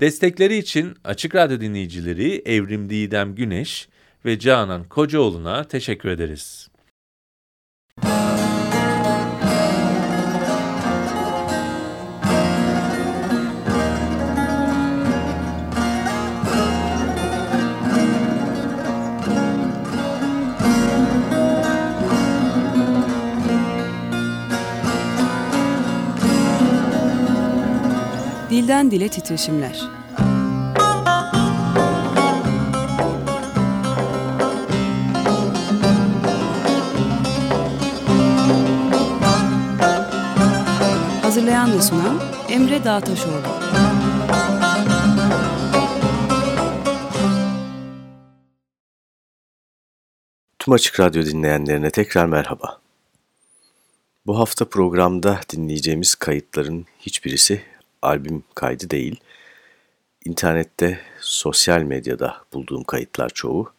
Destekleri için Açık Radyo dinleyicileri Evrim Didem Güneş ve Canan Kocaoğlu'na teşekkür ederiz. Dilden Dile Titreşimler Hazırlayan ve sunan Emre Dağtaşoğlu Tüm Açık Radyo dinleyenlerine tekrar merhaba. Bu hafta programda dinleyeceğimiz kayıtların hiçbirisi albüm kaydı değil. İnternette, sosyal medyada bulduğum kayıtlar çoğu.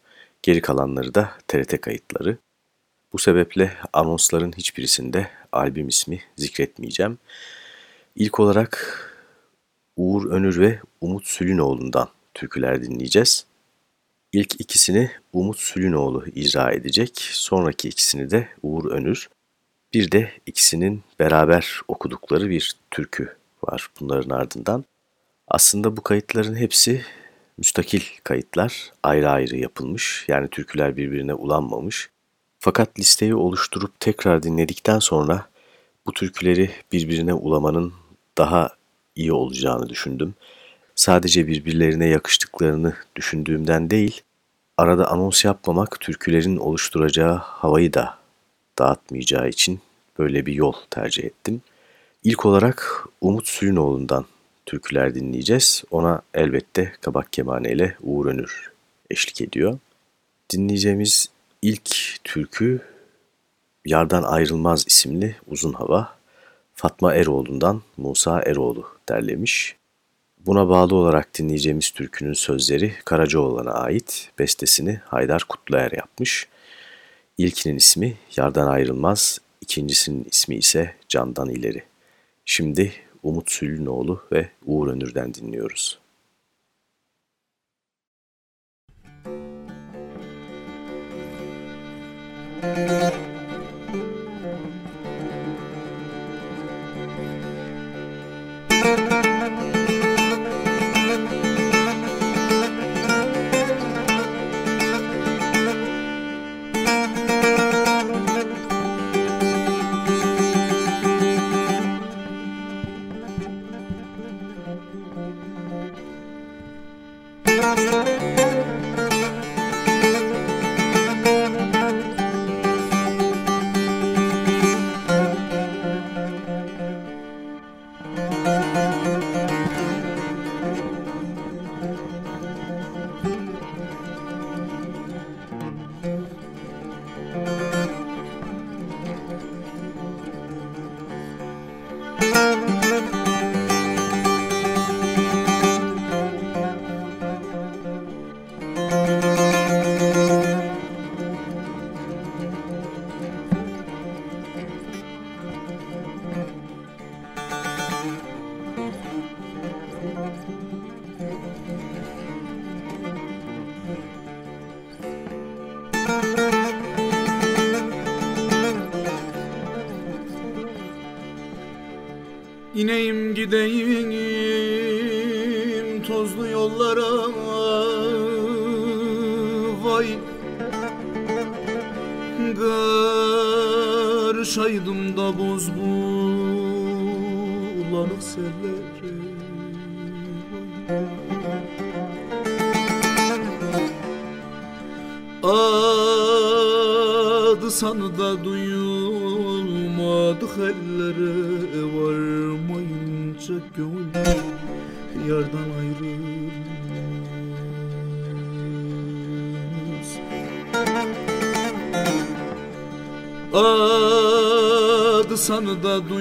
Geri kalanları da TRT kayıtları. Bu sebeple anonsların hiçbirisinde albüm ismi zikretmeyeceğim. İlk olarak Uğur Önür ve Umut Sülünoğlu'ndan türküler dinleyeceğiz. İlk ikisini Umut Sülünoğlu icra edecek, sonraki ikisini de Uğur Önür. Bir de ikisinin beraber okudukları bir türkü var bunların ardından. Aslında bu kayıtların hepsi müstakil kayıtlar, ayrı ayrı yapılmış. Yani türküler birbirine ulanmamış. Fakat listeyi oluşturup tekrar dinledikten sonra bu türküleri birbirine ulamanın daha iyi olacağını düşündüm. Sadece birbirlerine yakıştıklarını düşündüğümden değil, arada anons yapmamak türkülerin oluşturacağı havayı da dağıtmayacağı için böyle bir yol tercih ettim. İlk olarak Umut Sülünoğlu'ndan türküler dinleyeceğiz. Ona elbette Kabak Kemane ile Uğur Önür eşlik ediyor. Dinleyeceğimiz ilk türkü Yardan Ayrılmaz isimli uzun hava Fatma Eroğlu'ndan Musa Eroğlu derlemiş. Buna bağlı olarak dinleyeceğimiz türkünün sözleri Karacaoğlan'a ait, bestesini Haydar Kutluer yapmış. İlkinin ismi Yardan Ayrılmaz, ikincisinin ismi ise Candan İleri. Şimdi Umut Sülünoğlu ve Uğur Önür'den dinliyoruz. Müzik دی دین Adı sanı da duyulmadık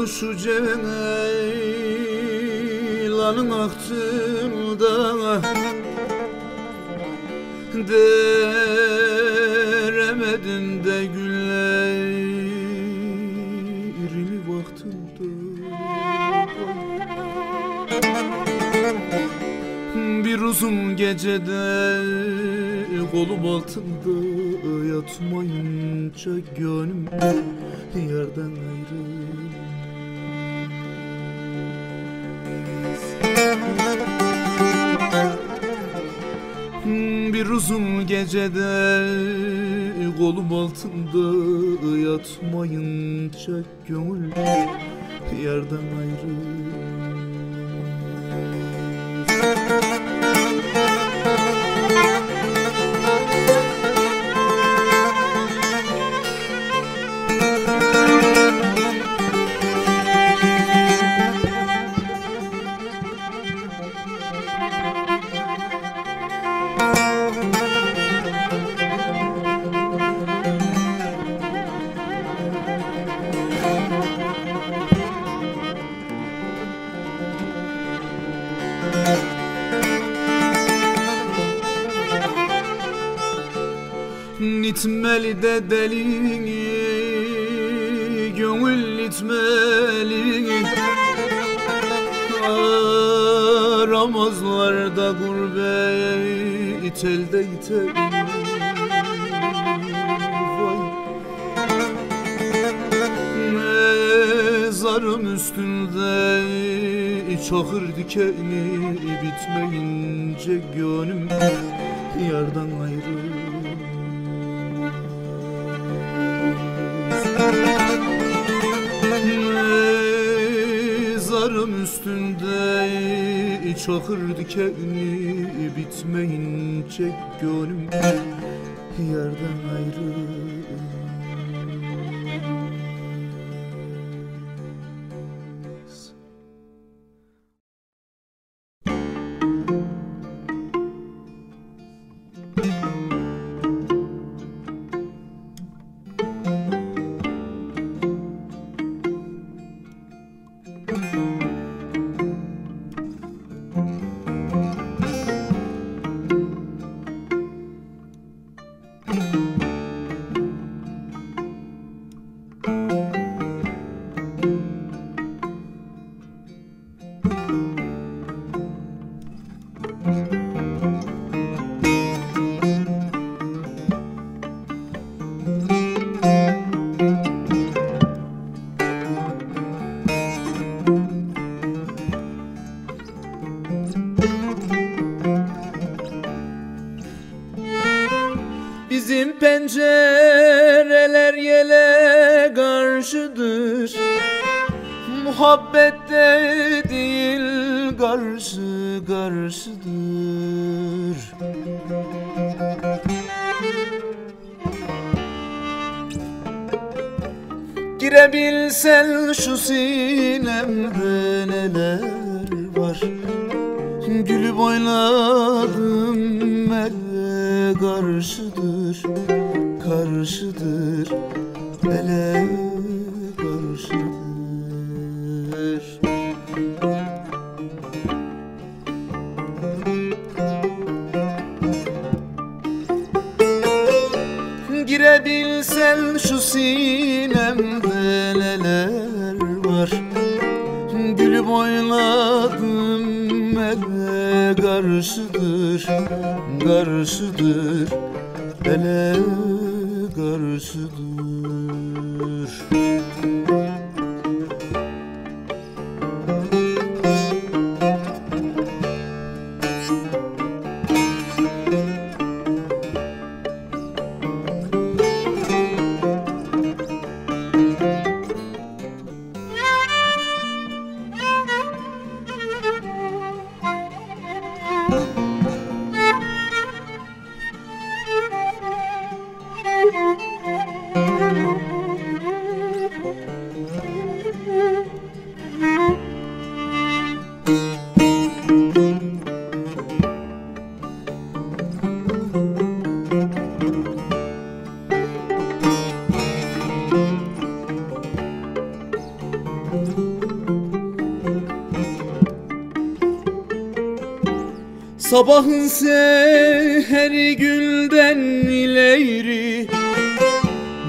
Kaldı şu ceylanın aktığında Deremedin de güllerini vaktinde Bir uzun gecede kolum altında yatmayınca gönlüm altında yatmayınca gönül. Yerden ayrı deli Gönül nitmeli Aramazlar da gurbet elde ite Mezarım üstünde çakır dikeni çakır dikeni bitmeyince gönlüm yerden ayrı şu sinemde Karşıdır. Ele karşıdır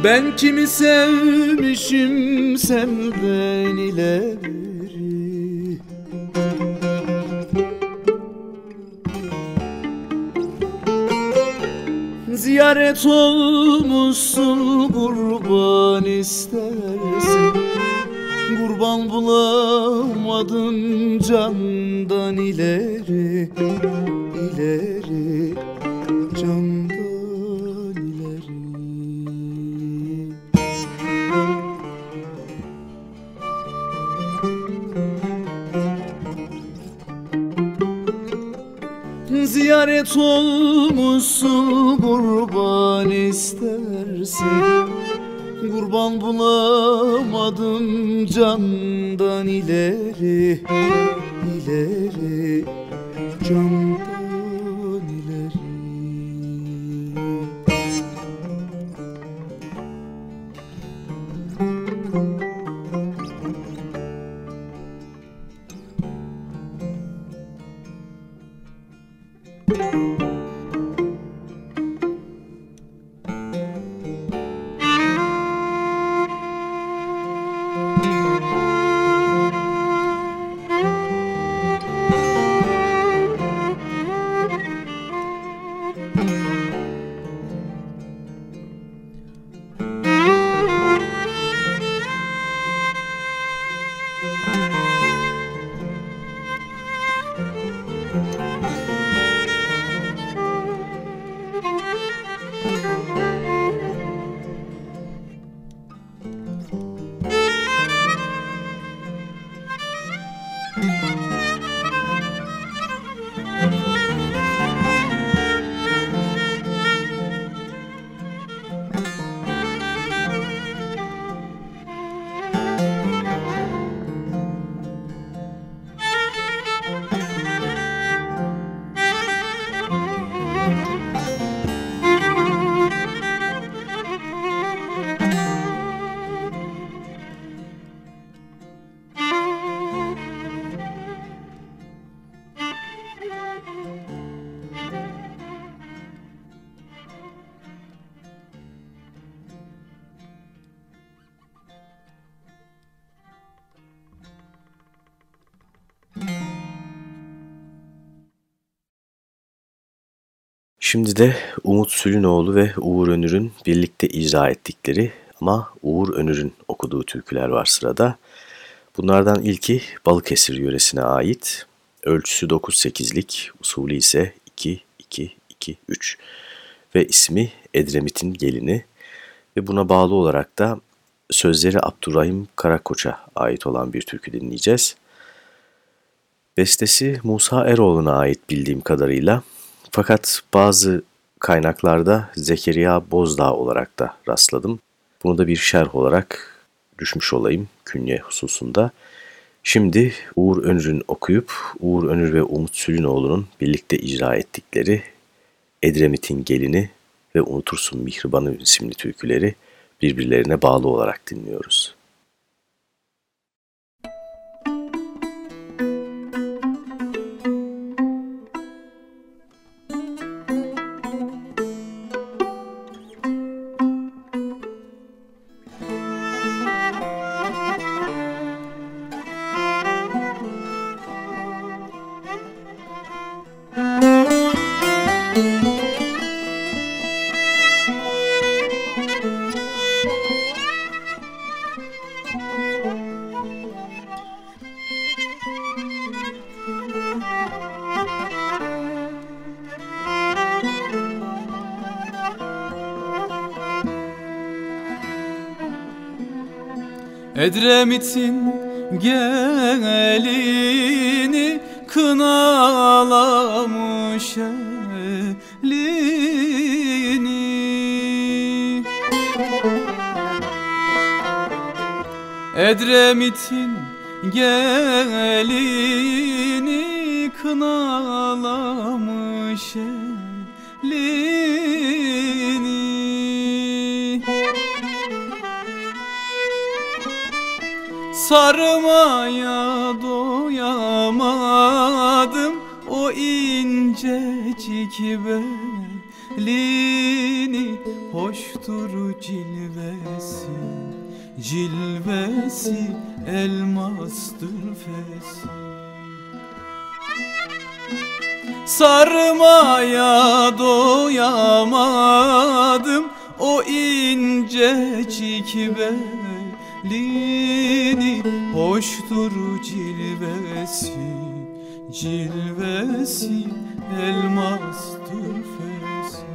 Ben kimi sevmişim ileri Ziyaret olmuşsun kurban istersin. Kurban bulamadım candan ileri ileri Şimdi de Umut Sülünoğlu ve Uğur Önür'ün birlikte icra ettikleri ama Uğur Önür'ün okuduğu türküler var sırada. Bunlardan ilki Balıkesir yöresine ait. Ölçüsü 9-8'lik, usulü ise 2-2-2-3 ve ismi Edremit'in Gelini ve buna bağlı olarak da sözleri Abdurrahim Karakoç'a ait olan bir türkü dinleyeceğiz. Bestesi Musa Eroğlu'na ait bildiğim kadarıyla fakat bazı kaynaklarda Zekeriya Bozdağ olarak da rastladım. Bunu da bir şerh olarak düşmüş olayım künye hususunda. Şimdi Uğur Önür'ün okuyup Uğur Önür ve Umut Sülünoğlu'nun birlikte icra ettikleri Edremit'in Gelini ve Unutursun Mihriban'ı isimli türküleri birbirlerine bağlı olarak dinliyoruz. Edremit'in gelini kınalamış elini. Edremit'in gelini Sarmaya doyamadım. O incecik belini Hoştur cilvesi Cilvesi elmastır fesi. Sarmaya doyamadım. O incecik belini Hoştur cilvesi, cilvesi elmastır fesi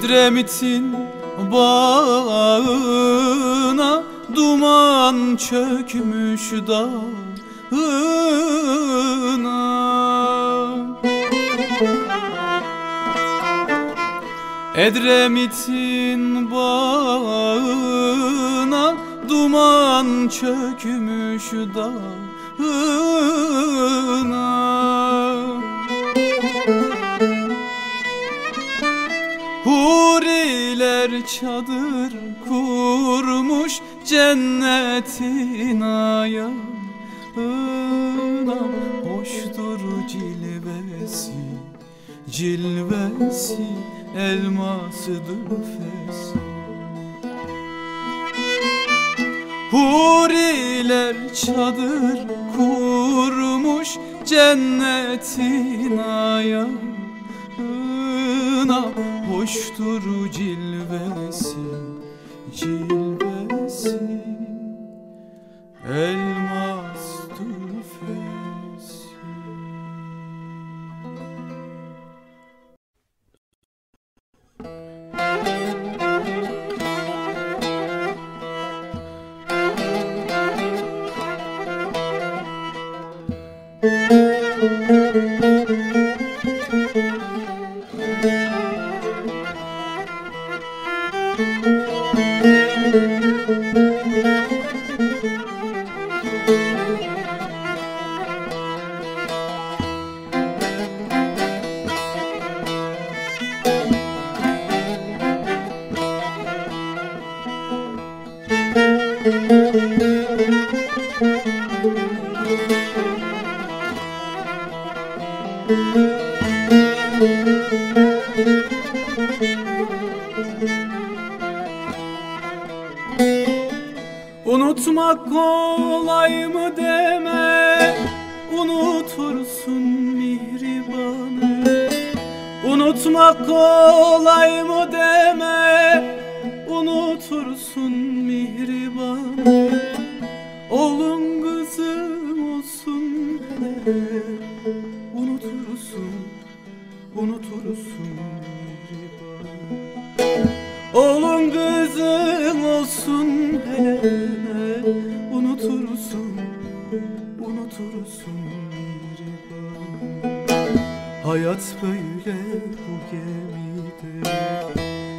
Edremit'in bağına duman çökmüş dağına. Edremit'in bağına duman çökmüş dağına çadır kurmuş cennetin ayağına. Hoştur cilvesi, cilvesi elmasıdır fesi Huriler çadır kurmuş cennetin ayağına. Hoştur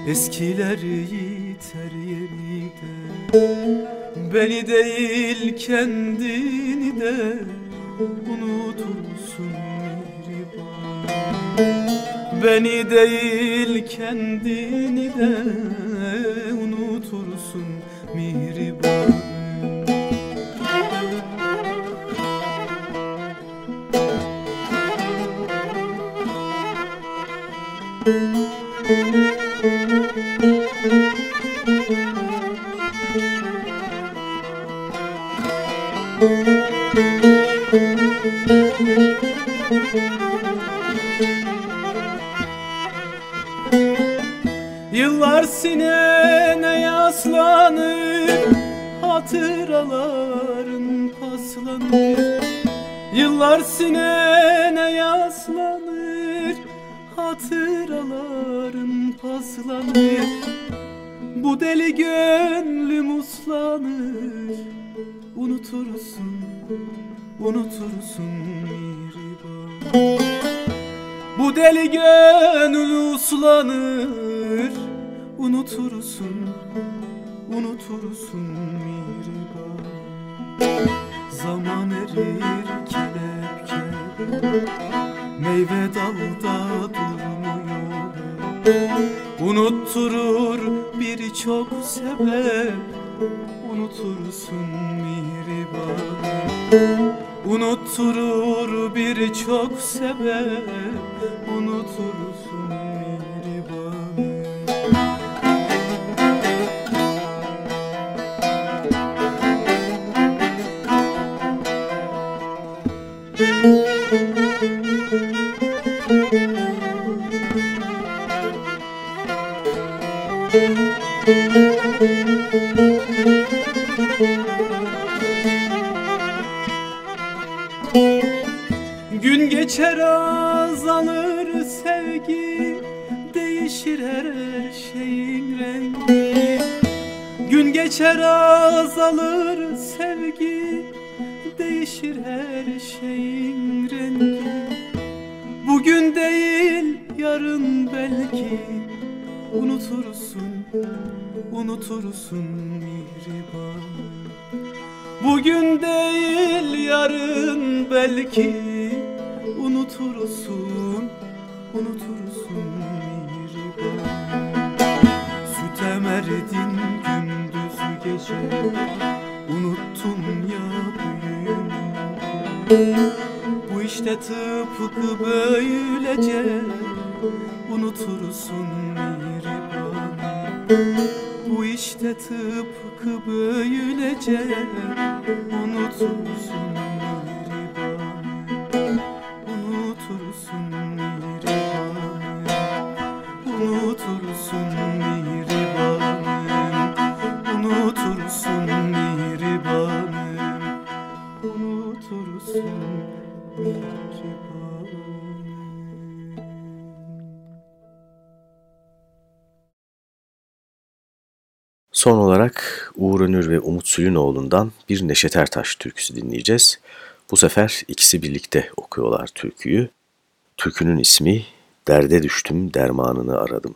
Eskiler yiter yenide. Beni değil kendini de Unutursun mihriban. Beni değil kendini de Yıllar sinene yaslanır Hatıraların paslanır. Yıllar sinene yaslanır Hatıraların paslanır. Bu deli gönlüm uslanır Unutursun, unutursun mihriban. Bu deli gönül uslanır Unutursun, unutursun mihriban. Zaman erir kelepçe Meyve dalda durmuyor. Unutturur birçok sebep Unutursun mihriban Unutturur birçok sebep Unutursun Gün geçer azalır sevgi Değişir her şeyin rengi. Gün geçer azalır sevgi Değişir her şeyin rengi. Bugün değil yarın belki Unutursun, unutursun mihriban. Bugün değil yarın belki Unutursun, unutursun mihriban. Süt emerdin gündüz gece Unuttun ya büyüğünü Bu işte tıpkı böylece Unutursun mihriban Bu işte tıpkı böylece Unutursun mihriban Unutursun mihriban Unutursun mihriban Unutursun mihriban Son olarak Uğur Önür ve Umut Sülünoğlu'ndan bir Neşet Ertaş türküsü dinleyeceğiz. Bu sefer ikisi birlikte okuyorlar türküyü. Türkünün ismi Derde Düştüm Dermanını Aradım.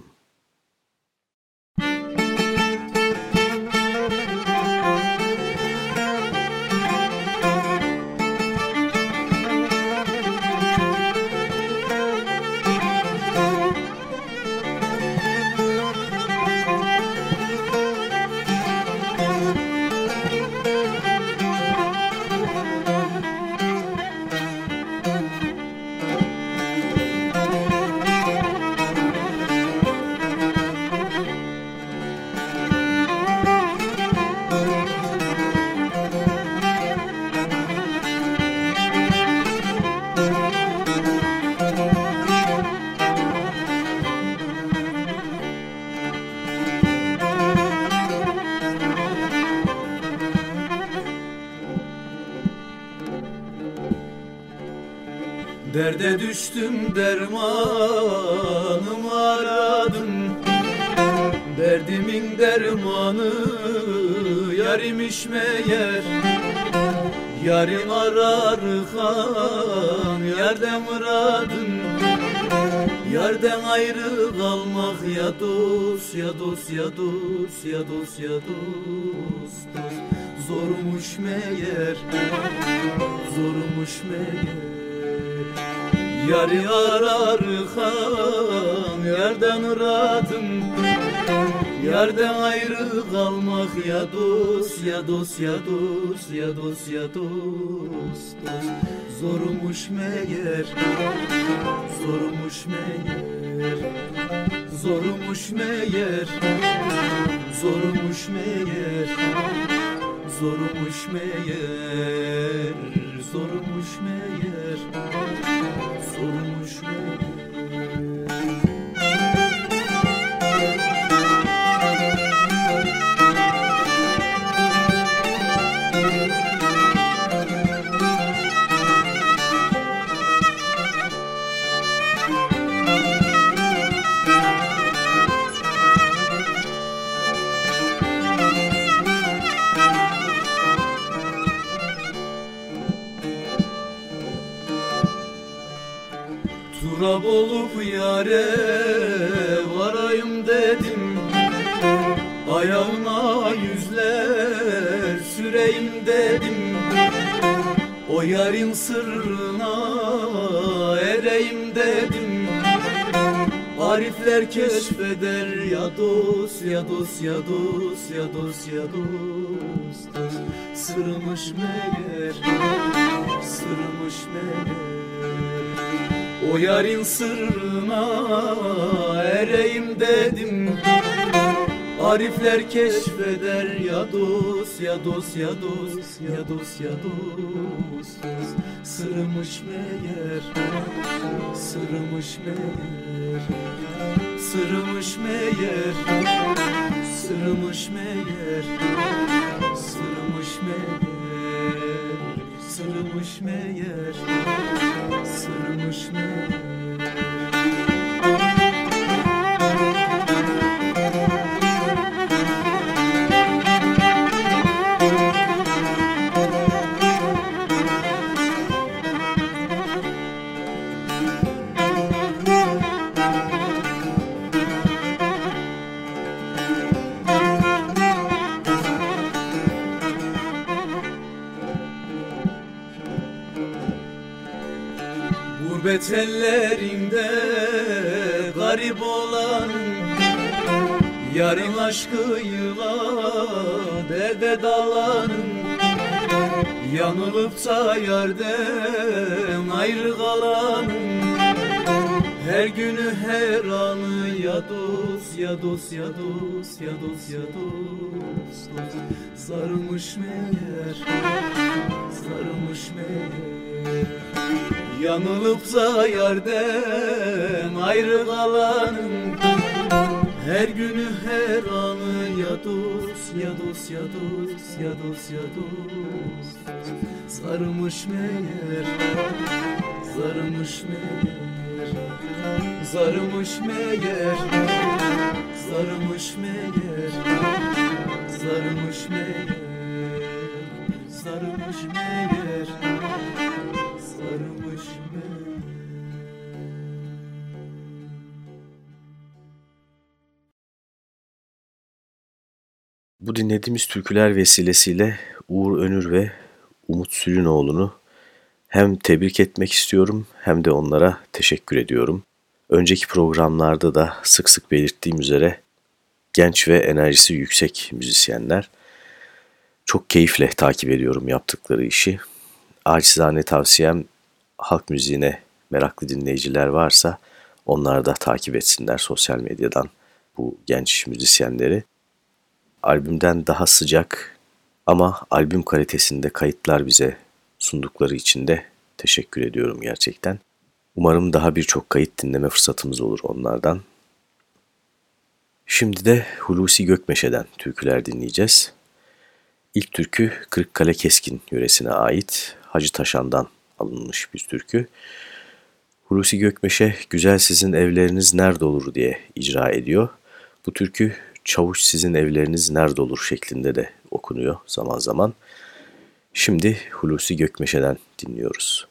Ayrı kalmak ya dost ya dost ya dost ya dost ya dost dost Zormuş meğer zormuş meğer. Yari arar han yerden rahatım Yerden ayrı kalmak ya dost ya dost ya dost ya dost ya dost. Zormuş meğer zormuş meğer Zormuş meğer zormuş meğer Zormuş meğer zormuş meğer. Sormuş Muhrab olup yare varayım dedim. Ayağına yüzler süreyim dedim. O yarın sırrına ereyim dedim. Arifler keşfeder ya dost ya dost ya dost ya dost ya dost. Sırmış meğer o yarın sırrına ereyim dedim. Arifler keşfeder ya dost ya dost ya dost ya dost ya dost. Sırmış meğer sırmış meğer Sırmış meğer sırmış meğer Sırmış meğer sırmış meğer Sırmış meğer Gurbet ellerinde garip olan Yarın aşkıyla derde dalan Yanılıp da yerden ayrı kalan Her günü her anı ya dost ya dost ya dost ya dost ya dost. Sarmış meğer sarmış meğer Yanılıp da yerden ayrı kalanım Her günü her anı ya dost ya dost ya dost ya dost ya dost. Sarmış meğer Sarmış meğer. Sarmış meğer Sarmış meğer. Sarmış meğer sarmış meğer Bu dinlediğimiz türküler vesilesiyle Uğur Önür ve Umut Sülünoğlu'nu hem tebrik etmek istiyorum hem de onlara teşekkür ediyorum. Önceki programlarda da sık sık belirttiğim üzere genç ve enerjisi yüksek müzisyenler. Çok keyifle takip ediyorum yaptıkları işi. Acizane tavsiyem halk müziğine meraklı dinleyiciler varsa onlar da takip etsinler sosyal medyadan bu genç müzisyenleri. Albümden daha sıcak ama albüm kalitesinde kayıtlar bize sundukları için de teşekkür ediyorum gerçekten. Umarım daha birçok kayıt dinleme fırsatımız olur onlardan. Şimdi de Hulusi Gökmeşe'den türküler dinleyeceğiz. İlk türkü Kırıkkale Keskin yöresine ait Hacı Taşan'dan alınmış bir türkü. Hulusi Gökmeşe güzel sizin evleriniz nerede olur diye icra ediyor. Bu türkü çavuş sizin evleriniz nerede olur şeklinde de okunuyor zaman zaman. Şimdi Hulusi Gökmeşe'den dinliyoruz.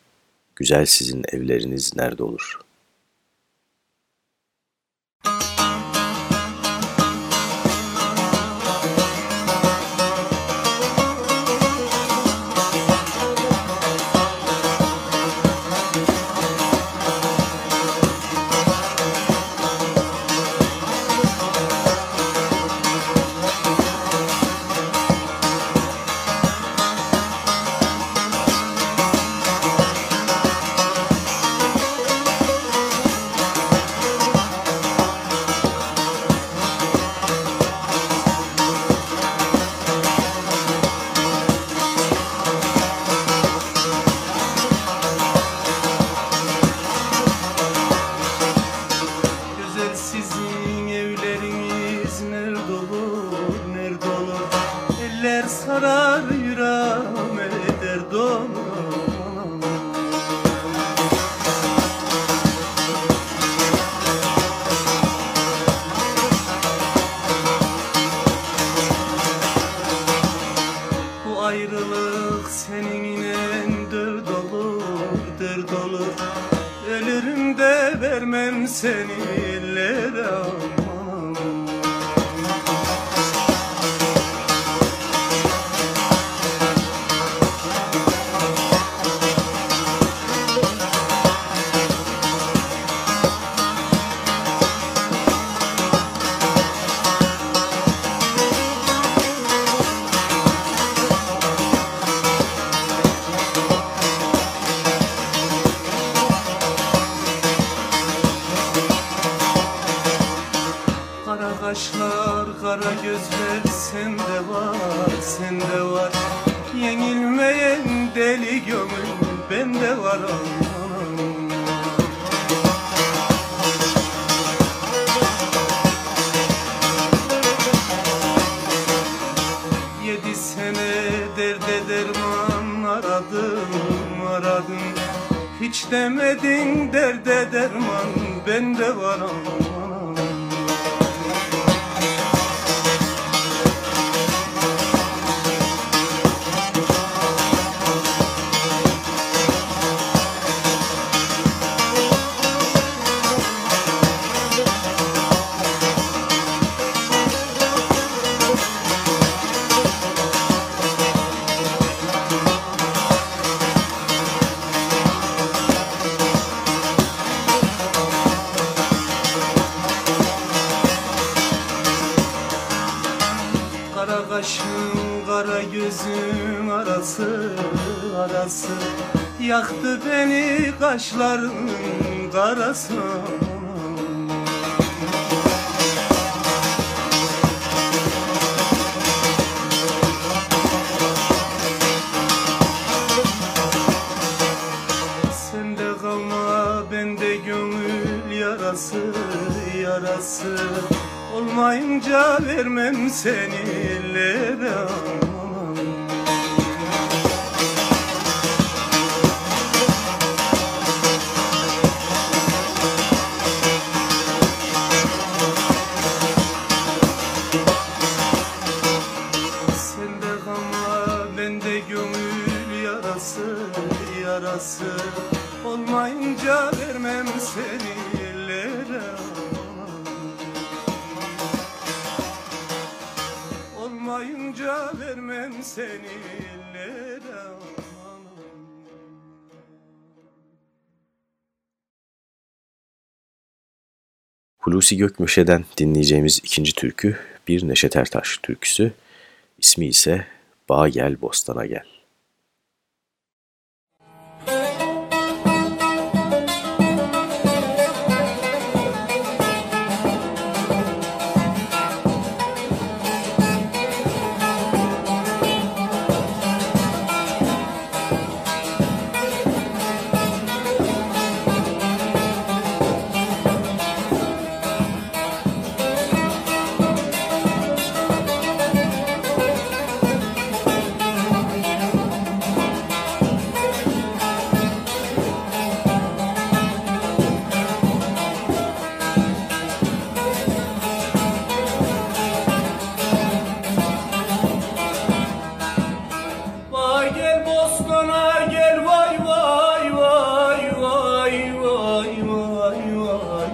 Güzel sizin evleriniz nerede olur? Kara gözler sende var, sende var. Yenilmeyen deli gönül bende var aman. Yedi sene derde derman aradım, aradım. Hiç demedin derde derman bende var aman kaşların karası Sende kalma bende gönül yarası yarası. Olmayınca vermem seni ellere vermem seni ellere aman Hulusi Gökmüşe'den dinleyeceğimiz ikinci türkü bir Neşet Ertaş türküsü. İsmi ise Bağ Gel Bostana Gel.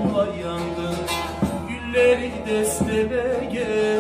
mumlar Gülleri desteleye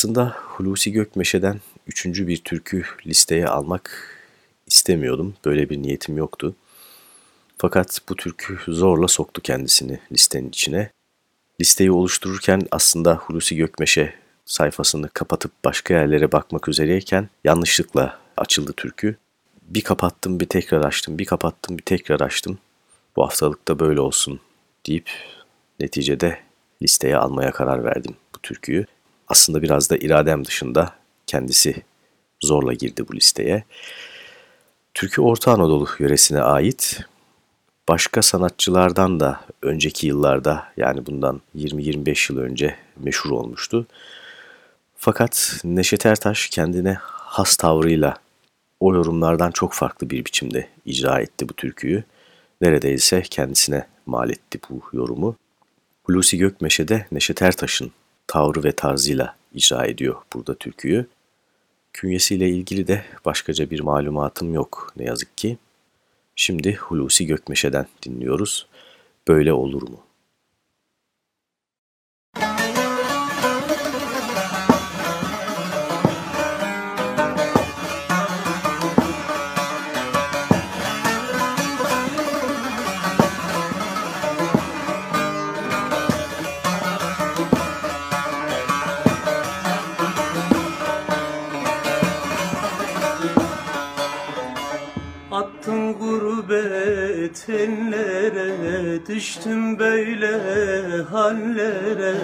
Aslında Hulusi Gökmeşe'den üçüncü bir türkü listeye almak istemiyordum. Böyle bir niyetim yoktu. Fakat bu türkü zorla soktu kendisini listenin içine. Listeyi oluştururken aslında Hulusi Gökmeşe sayfasını kapatıp başka yerlere bakmak üzereyken yanlışlıkla açıldı türkü. Bir kapattım bir tekrar açtım, bir kapattım bir tekrar açtım. Bu haftalıkta böyle olsun deyip neticede listeye almaya karar verdim bu türküyü. Aslında biraz da iradem dışında kendisi zorla girdi bu listeye. Türkü Orta Anadolu yöresine ait. Başka sanatçılardan da önceki yıllarda yani bundan 20-25 yıl önce meşhur olmuştu. Fakat Neşet Ertaş kendine has tavrıyla o yorumlardan çok farklı bir biçimde icra etti bu türküyü. Neredeyse kendisine mal etti bu yorumu. Hulusi Gökmeşe de Neşet Ertaş'ın tavrı ve tarzıyla icra ediyor burada türküyü. Künyesiyle ilgili de başkaca bir malumatım yok ne yazık ki. Şimdi Hulusi Gökmeşe'den dinliyoruz. Böyle olur mu? Gurbet ellere Düştüm böyle hallere.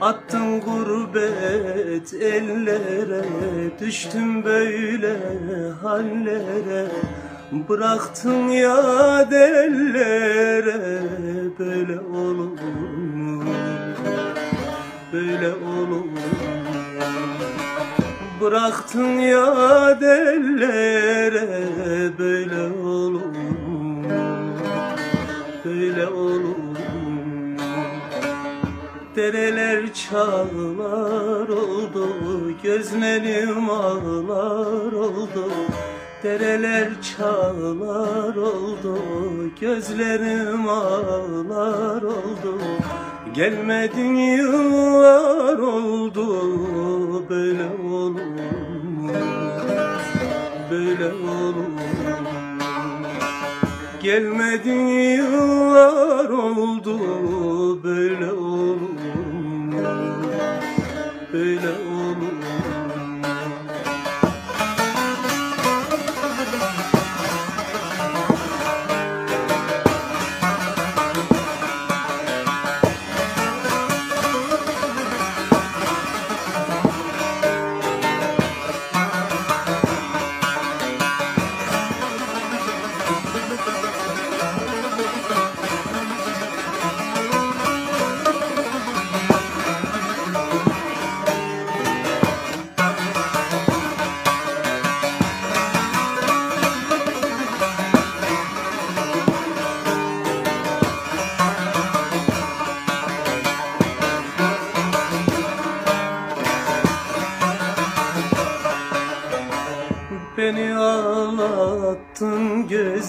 Attım gurbet ellere Düştüm böyle hallere. Bıraktın ya dellere Böyle olur Böyle olur Bıraktın ya dellere Böyle olur Böyle olur Dereler çağlar oldu Gözlerim ağlar oldu. Dereler çağlar oldu Gözlerim ağlar oldu. Gelmedin yıllar oldu Böyle olur Böyle olur Gelmedin yıllar oldu Böyle olur Böyle olur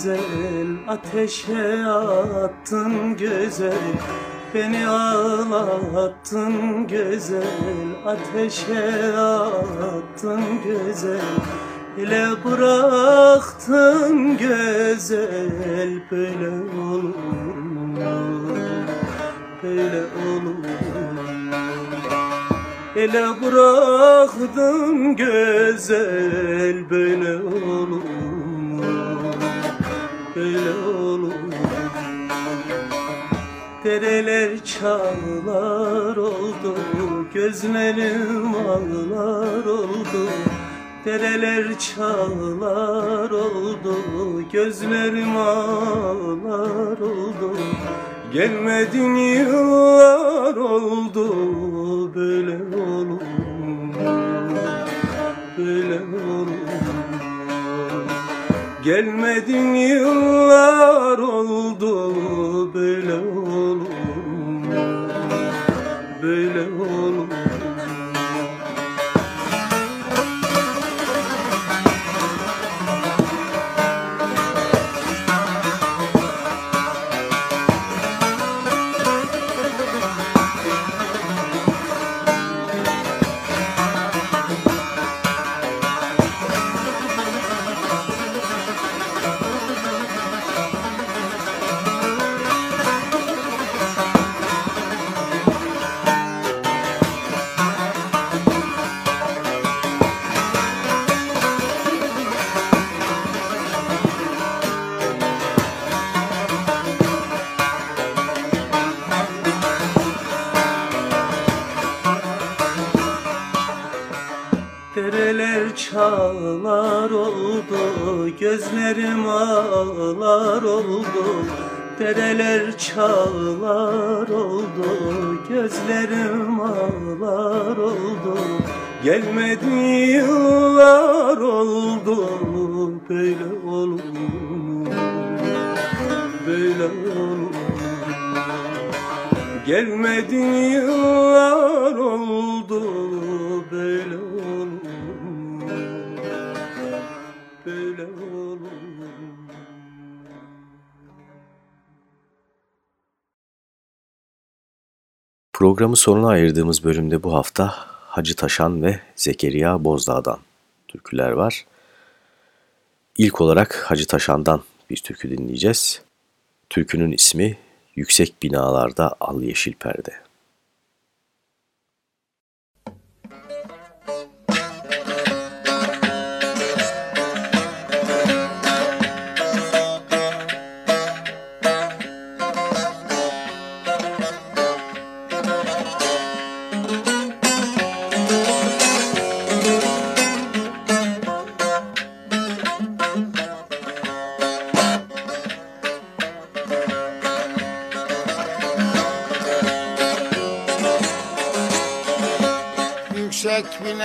güzel Ateşe attın güzel. Beni ağlattın güzel Ateşe attın güzel. Ile bıraktın güzel Böyle olur Böyle olur Ele bıraktın güzel böyle olur Böyle olur. Dereler çağlar oldu Gözlerim ağlar oldu. Dereler çağlar oldu Gözlerim ağlar oldu. Gelmedin yıllar oldu Böyle olur. Böyle olur Gelmedin yıllar oldu Böyle Dereler çağlar oldu Gözlerim ağlar oldu. Dereler çağlar oldu Gözlerim ağlar oldu. Gelmedi yıllar oldu Böyle olur Böyle olur Gelmedi yıllar oldu Programı sonuna ayırdığımız bölümde bu hafta Hacı Taşan ve Zekeriya Bozdağ'dan türküler var. İlk olarak Hacı Taşan'dan bir türkü dinleyeceğiz. Türkünün ismi Yüksek Binalarda Al Yeşil Perde.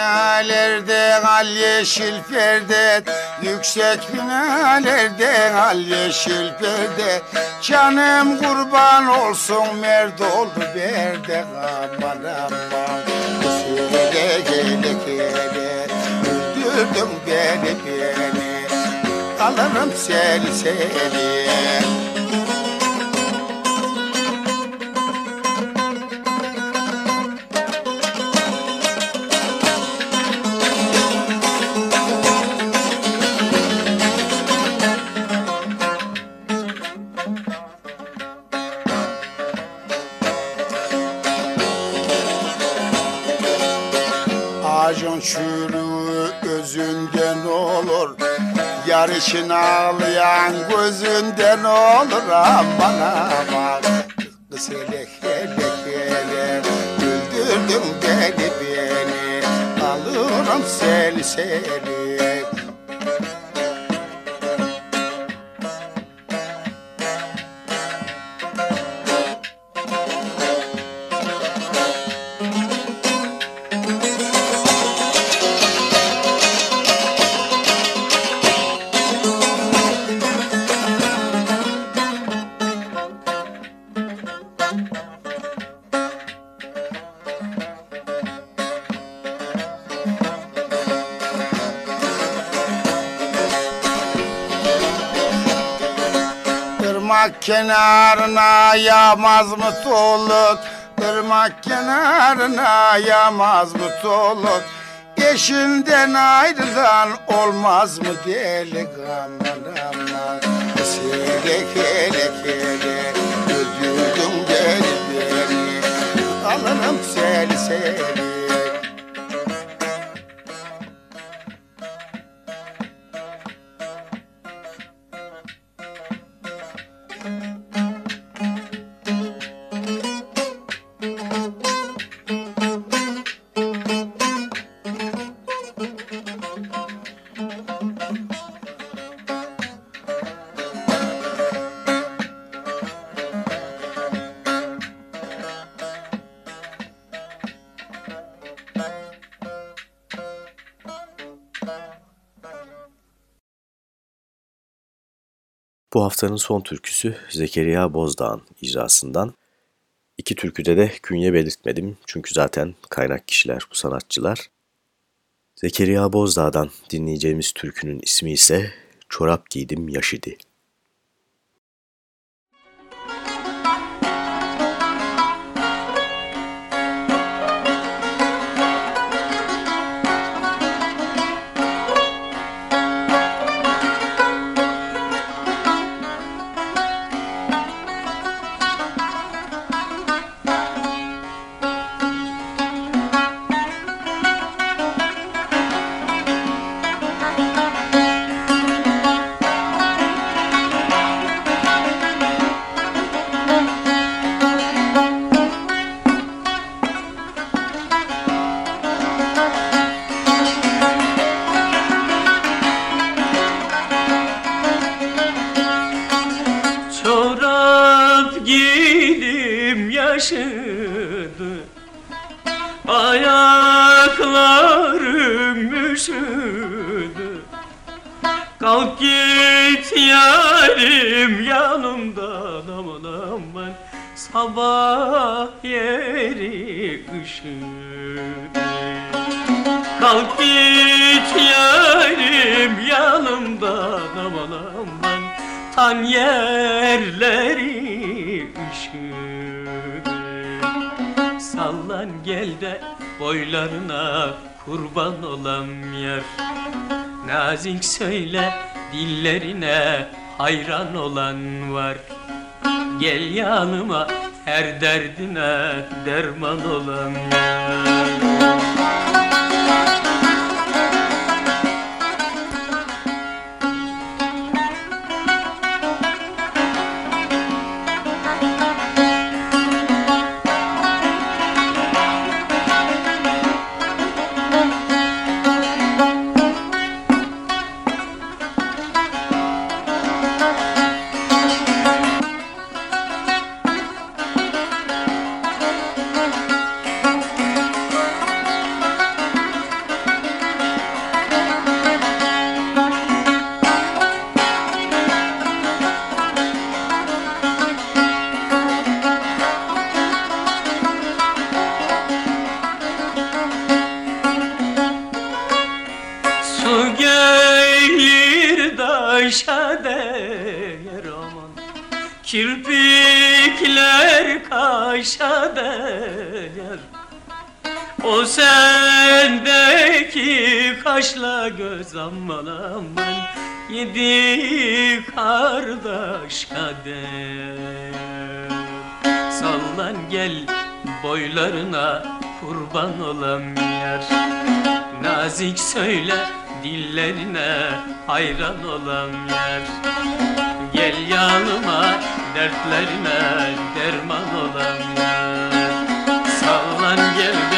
Binalerde al yeşil perde. Yüksek binalerde al yeşil perde. Canım kurban olsun merd oldu berde Aman aman Söyle gele gele. Öldürdün beni beni. Alırım seni seni için ağlayan gözünden olur Bana bak Kız hele hele hele Güldürdün beni beni. Alırım seni seni yağmaz mı soluk Irmak kenarına yağmaz mı soluk Eşinden ayrılan olmaz mı deli aman aman kele kele Öldürdün beni beni Alırım seni seni Bu haftanın son türküsü Zekeriya Bozdağ'ın icrasından. İki türküde de künye belirtmedim çünkü zaten kaynak kişiler bu sanatçılar. Zekeriya Bozdağ'dan dinleyeceğimiz türkünün ismi ise Çorap Giydim Yaş Tan yerleri üşüdü Sallan gel de boylarına kurban olan yer Nazik söyle dillerine hayran olan var. Gel yanıma her derdine derman olan yer Kirpikler kaşa değer. O sendeki kaşla göz aman aman Yedi kardeş kader Sallan gel boylarına kurban olan yer Nazik söyle dillerine hayran olan yer Gel yanıma dertlerine derman olan yer Sallan gel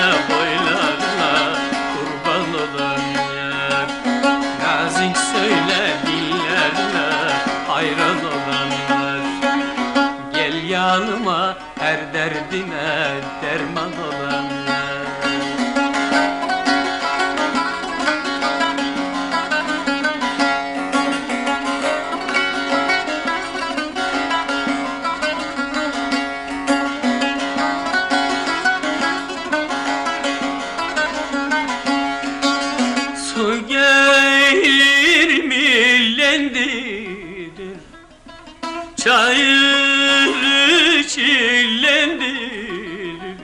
çillendirir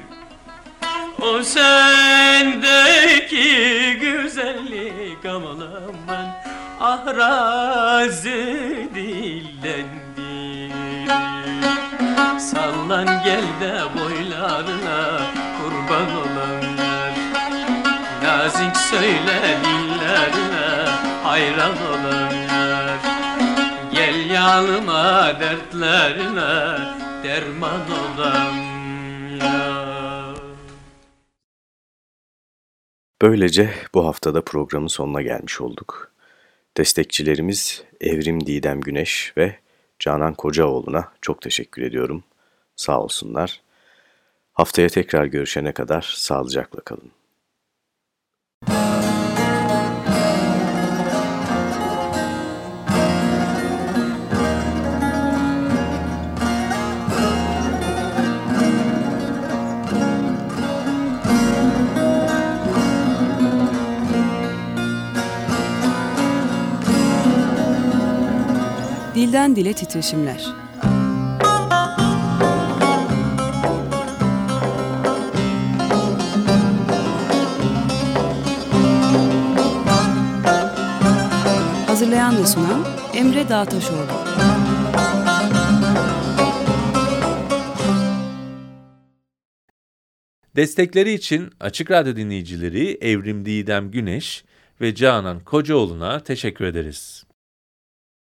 O sendeki güzellik aman aman Ahrazı dillendirir Sallan gel de boylarına kurban olanlar. Nazik söyle dillerine hayran olanlar. Gel yanıma dertlerine derman olan ya Böylece bu haftada programın sonuna gelmiş olduk. Destekçilerimiz Evrim Didem Güneş ve Canan Kocaoğlu'na çok teşekkür ediyorum. Sağ olsunlar. Haftaya tekrar görüşene kadar sağlıcakla kalın. Dilden dile titreşimler. Hazırlayan ve sunan Emre Dağtaşoğlu. Destekleri için Açık Radyo dinleyicileri Evrim Didem Güneş ve Canan Kocaoğlu'na teşekkür ederiz.